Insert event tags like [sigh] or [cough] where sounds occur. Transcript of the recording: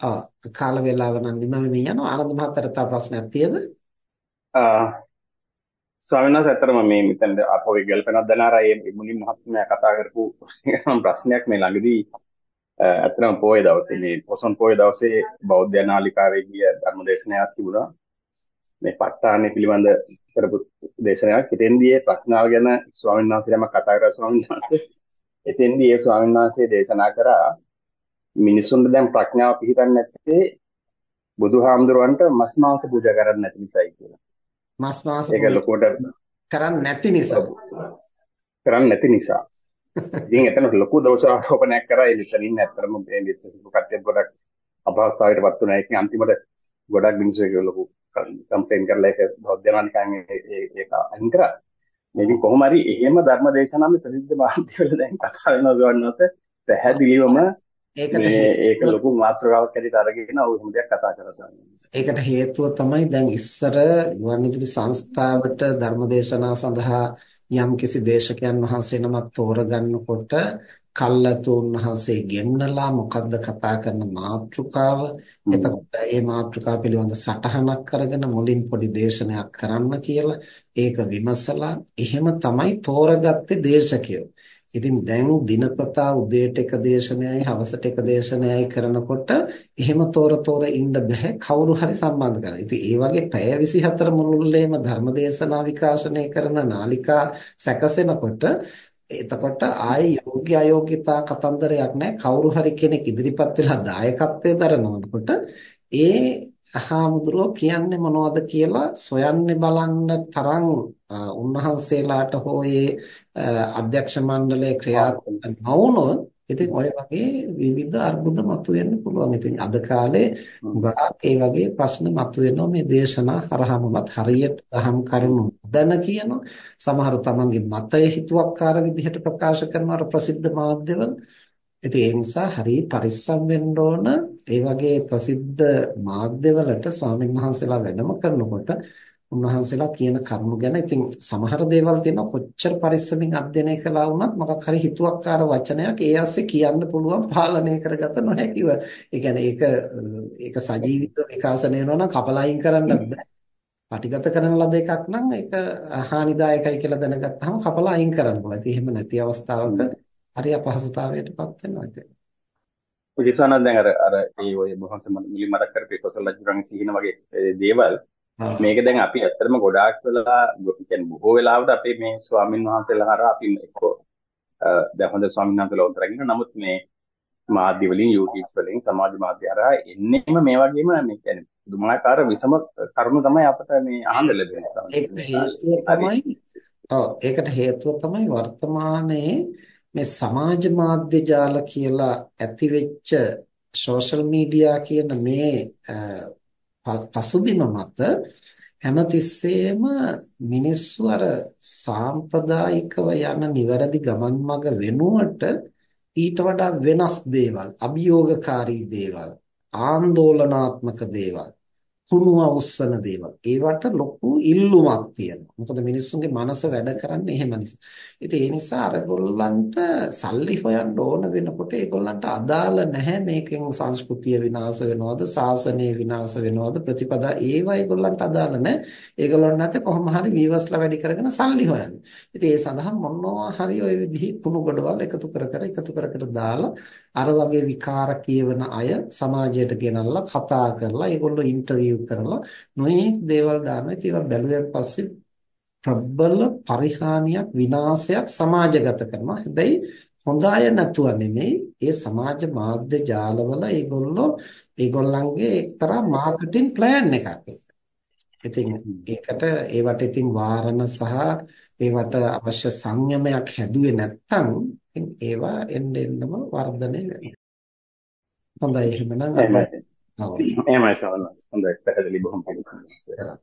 ආ කාල වේලාව නම් නිම වෙමින් යනවා ආනන්ද මහත්තයාට තව ප්‍රශ්නයක් තියෙද? ස්වාමීන් වහන්සේ අතරම මේ මෙතන අපෝගේ ගල්පනක් දනාරා මේ මුනින් මහත්මයා කතා කරපු [laughs] ප්‍රශ්නයක් මේ ළඟදී අතරම පොයේ දවසේ මේ පොසොන් පොයේ දවසේ බෞද්ධ නාලිකාවේ ගිය ධර්මදේශනයක් තිබුණා. මේ ප ဋ ාණය පිළිබඳ කරපු දේශනාවක්. එතෙන්දී ඒ ප්‍රඥාව ගැන ස්වාමීන් වහන්සේලම කතා කරා ස්වාමීන් වහන්සේ. එතෙන්දී ඒ ස්වාමීන් වහන්සේ දේශනා කරා මිනිසුන්ට දැන් ප්‍රඥාව පිහිටන්නේ නැත්තේ බුදුහාමුදුරන්ට මස් මාංශ පූජා කරන්නේ නැති නිසායි කියලා. මස් මාංශ ඒක ලොකුවට කරන්නේ නැති නිසා. කරන්නේ නැති නිසා. ඉතින් එතන ලොකු දෝෂාරෝපණයක් කරා ඒ මෙතනින් ඇත්තටම මේ කට්ටිය ගොඩක් අපහසුතාවයටපත් වුණා. ඒක අන්තිමට ගොඩක් මිනිස්සු ඒක ලොකු කම්ප්ලේන් කරලා ඒක බෞද්ධ නාලිකාවෙන් ඒක අයින් කරා. මේක කොහොම හරි එහෙම ධර්ම දේශනාවේ ප්‍රසිද්ධ මාධ්‍යවල දැන් කතා වෙනවා ගවන්නත් පැහැදිලිවම ඒකට ඒක ලොකු මාත්‍රකාවක් ඇරෙට අරගෙන ඔය හැම දෙයක් කතා කරලා ඒකට හේතුව තමයි දැන් ඉස්සර ගුවන්විදුලි සංස්ථාවට ධර්මදේශනා සඳහා යම් කිසි දේශකයන් වහන්සේ නමක් තෝරගන්නකොට කල්ලාතුන් වහන්සේ ගෙන්නලා මොකද්ද කතා කරන මාතෘකාව? එතකොට මේ මාතෘකාව පිළිබඳ සටහනක් කරගෙන මුලින් පොඩි දේශනයක් කරන්න කියලා ඒක විමසලා එහෙම තමයි තෝරගත්තේ දේශකයෝ ඉතින් දැන් දිනපතා උදේට එක දේශනයයි හවසට එක දේශනයයි කරනකොට එහෙම තොර තොර ඉන්න බෑ කවුරු හරි සම්බන්ධ කරලා. ඉතින් ඒ වගේ පැය 24 මුළුල්ලේම ධර්මදේශනා විකාශනය කරන නාලිකා සැකසෙනකොට එතකොට ආයේ යෝග්‍ය අයෝග්‍යතා කතන්දරයක් නැහැ කවුරු හරි කෙනෙක් ඉදිරිපත් වෙලා දායකත්වයේ දරනකොට ඒ හාමුදුරුවෝ කියන්නේ මොනවද කියලා සොයන්නේ බලන්න තරම් උන්වහන්සේලාට හෝ ඒ අධ්‍යක්ෂ මණ්ඩලයේ ක්‍රියාත්මක නොවුනොත් ඉතින් ඔය වගේ විවිධ අර්බුද මතුවෙන්න පුළුවන්. ඉතින් අද කාලේ ගාක් ඒ වගේ ප්‍රශ්න මතුවෙනවා මේ දේශනා හරහාමවත් හරියට දහම් කරුණු දැන කියනවා. සමහර තමන්ගේ මතය හිතුවක්කාර විදිහට ප්‍රකාශ කරනවා ප්‍රසිද්ධ මාධ්‍යවල. ඉතින් ඒ නිසා හරි පරිස්සම් වෙන්න ඕන ඒ වගේ ප්‍රසිද්ධ මාධ්‍යවලට ස්වාමීන් වහන්සේලා වැඩම කරනකොට උන්වහන්සේලා කියන කරුණු ගැන ඉතින් සමහර දේවල් තියෙනවා කොච්චර පරිස්සමින් අධ්‍යයනය කළා වුණත් මොකක් හරි හිතුවක්කාර වචනයක් ඒ ASCII කියන්න පුළුවන් පාලනය කරගත නොහැකිව. ඒ කියන්නේ ඒක ඒක සජීවිත විකාශනය වෙනවා නම් කපලයින් කරන්නත් බෑ. පටිගත කරන ලද එකක් නම් ඒක හානිදායකයි කියලා දැනගත්තාම කපලා අයින් කරන්න පුළුවන්. ඉතින් එහෙම නැති අවස්ථාවක හරි අපහසුතාවයටපත් වෙනවා ඉතින්. පුජිසානන් දැන් අර අර ඒ ඔය මොහොත මුලින් මතක් කරපු කොසල් රජුරන්ගේ සිහින වගේ දේවල් මේක දැන් අපි ඇත්තටම ගොඩාක් වෙලා කියන්නේ බොහෝ වෙලාවට අපේ මේ ස්වාමින් වහන්සේලා හරහා අපි එක්කෝ දැන් හොඳ ස්වාමීන් වහන්සේලා උන්තරගෙන නමුත් මේ මාධ්‍ය වලින් YouTube වලින් සමාජ මාධ්‍ය හරහා එන්නෙම මේ වගේම මේ කියන්නේ දුමාකාර විසම කරුණු තමයි අපිට මේ අහන්න ලැබෙන්නේ. ඒකට හේතුව තමයි වර්තමානයේ මේ සමාජ මාධ්‍ය ජාල කියලා ඇතිවෙච්ච සෝෂල් මීඩියා කියන මේ පසුබිම මත හැමතිස්සෙම මිනිස්සු අර සාම්ප්‍රදායිකව යන නිවැරදි ගමන් මඟ වෙනුවට ඊට වඩා වෙනස් දේවල් අභියෝගකාරී දේවල් ආందోලනාත්මක දේවල්. කුණු අවුස්සන දේවල්. ඒවට ලොකු ඉල්ලුමක් තියෙනවා. මොකද මිනිස්සුන්ගේ මනස වැඩ කරන්නේ එහෙම නිසා. ඉතින් ඒ නිසා අරගොල්ලන්ට සල්ලි හොයන්න ඕන වෙනකොට ඒගොල්ලන්ට අදාළ නැහැ මේකෙන් සංස්කෘතිය විනාශ වෙනවද, සාසනය විනාශ වෙනවද, ප්‍රතිපදා ඒවා ඒගොල්ලන්ට අදාළ නැහැ. ඒගොල්ලන්ට නැත්නම් කොහොම හරි වීවස්ලා වැඩි කරගෙන සල්ලි හොයන්න. ඉතින් ඒ සඳහා මොනවා හරි ওই විදිහේ කුණු ගොඩවල් එකතු කර කර එකතු කර කර දාලා අර වගේ විකාර කියවන අය සමාජයට ගෙනල්ලා කතා කරලා ඒගොල්ලෝ ඉන්ටර්විව් කරලා නොයෙක් දේවල් දානවා. ඉතින් ඒවා බැලුවෙන් පස්සේ ප්‍රබල පරිහානියක් විනාශයක් සමාජගත කරනවා. හැබැයි හොඳ අය නැතුව නෙමෙයි ඒ සමාජ මාධ්‍ය ජාලවල ඒගොල්ලෝ ඒගොල්ලන්ගේ එක්තරා මාකටිං ප්ලෑන් එකක් ඉතින් ඒකට ඒවට ඉතින් වාරණ සහ ඒවට අවශ්‍ය සංයමයක් හැදුවේ නැත්නම් ඉතින් ඒවා එන්න එන්නම වර්ධනය වෙනවා. හොඳයි එහෙනම් එහෙමයි ශාවන හොඳයි පැහැදිලි බොහොම පිළිගන්නවා